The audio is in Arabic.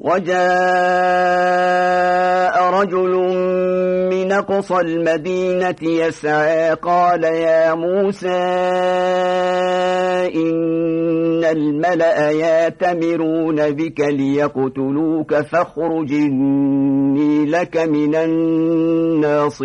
وجاء رجل من قصى المدينة يسعى قال يا موسى إن الملأ يأتمرون بك ليقتلوك فاخرج إني لك من الناصحين.